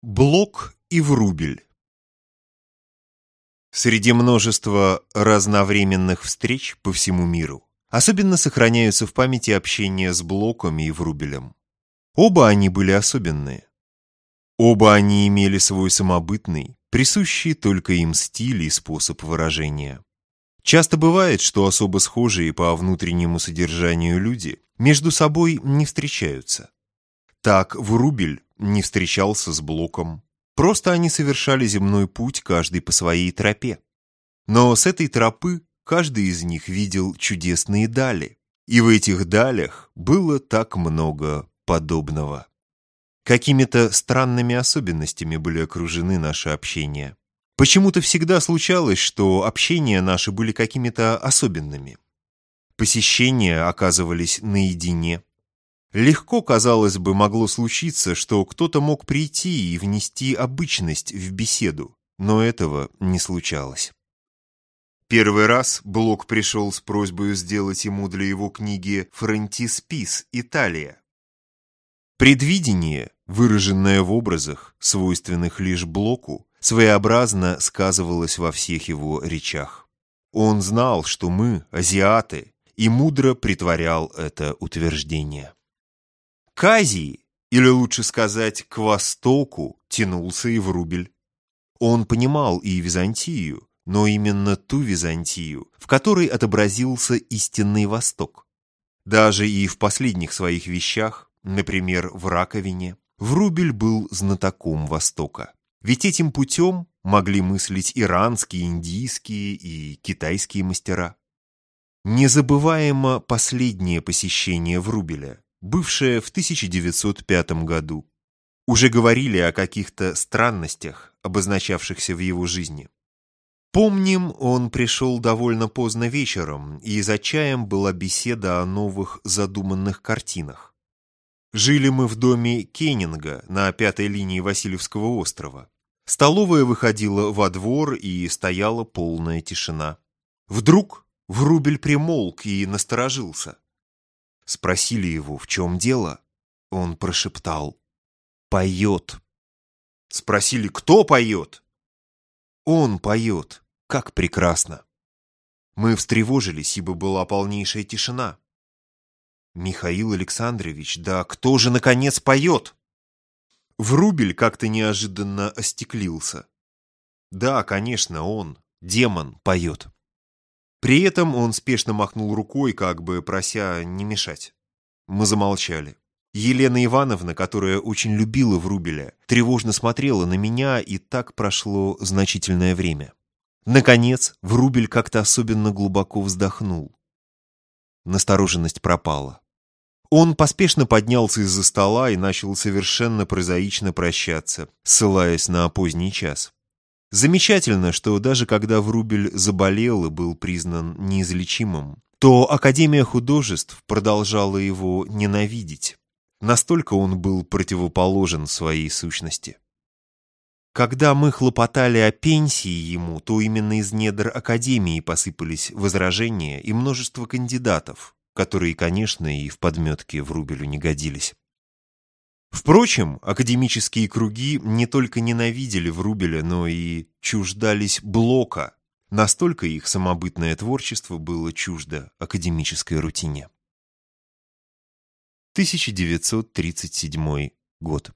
Блок и Врубель Среди множества разновременных встреч по всему миру особенно сохраняются в памяти общения с Блоком и Врубелем. Оба они были особенные. Оба они имели свой самобытный, присущий только им стиль и способ выражения. Часто бывает, что особо схожие по внутреннему содержанию люди между собой не встречаются. Так Врубель не встречался с Блоком. Просто они совершали земной путь, каждый по своей тропе. Но с этой тропы каждый из них видел чудесные дали. И в этих далях было так много подобного. Какими-то странными особенностями были окружены наши общения. Почему-то всегда случалось, что общения наши были какими-то особенными. Посещения оказывались наедине. Легко, казалось бы, могло случиться, что кто-то мог прийти и внести обычность в беседу, но этого не случалось. Первый раз Блок пришел с просьбой сделать ему для его книги «Фронтиспис. Италия». Предвидение, выраженное в образах, свойственных лишь Блоку, своеобразно сказывалось во всех его речах. Он знал, что мы, азиаты, и мудро притворял это утверждение. К Азии, или лучше сказать, к востоку, тянулся и Врубель. Он понимал и Византию, но именно ту Византию, в которой отобразился истинный Восток. Даже и в последних своих вещах, например, в раковине, Врубель был знатоком Востока. Ведь этим путем могли мыслить иранские, индийские и китайские мастера. Незабываемо последнее посещение Врубеля, бывшая в 1905 году. Уже говорили о каких-то странностях, обозначавшихся в его жизни. Помним, он пришел довольно поздно вечером, и за чаем была беседа о новых задуманных картинах. Жили мы в доме Кеннинга на пятой линии Васильевского острова. Столовая выходила во двор, и стояла полная тишина. Вдруг Врубель примолк и насторожился. Спросили его, в чем дело. Он прошептал «Поет». Спросили, кто поет? Он поет. Как прекрасно. Мы встревожились, ибо была полнейшая тишина. Михаил Александрович, да кто же, наконец, поет? Врубель как-то неожиданно остеклился. Да, конечно, он, демон, поет. При этом он спешно махнул рукой, как бы прося не мешать. Мы замолчали. Елена Ивановна, которая очень любила Врубеля, тревожно смотрела на меня, и так прошло значительное время. Наконец, Врубель как-то особенно глубоко вздохнул. Настороженность пропала. Он поспешно поднялся из-за стола и начал совершенно прозаично прощаться, ссылаясь на поздний час. Замечательно, что даже когда Врубель заболел и был признан неизлечимым, то Академия художеств продолжала его ненавидеть. Настолько он был противоположен своей сущности. Когда мы хлопотали о пенсии ему, то именно из недр Академии посыпались возражения и множество кандидатов, которые, конечно, и в подметке Врубелю не годились. Впрочем, академические круги не только ненавидели Врубеля, но и чуждались Блока. Настолько их самобытное творчество было чуждо академической рутине. 1937 год.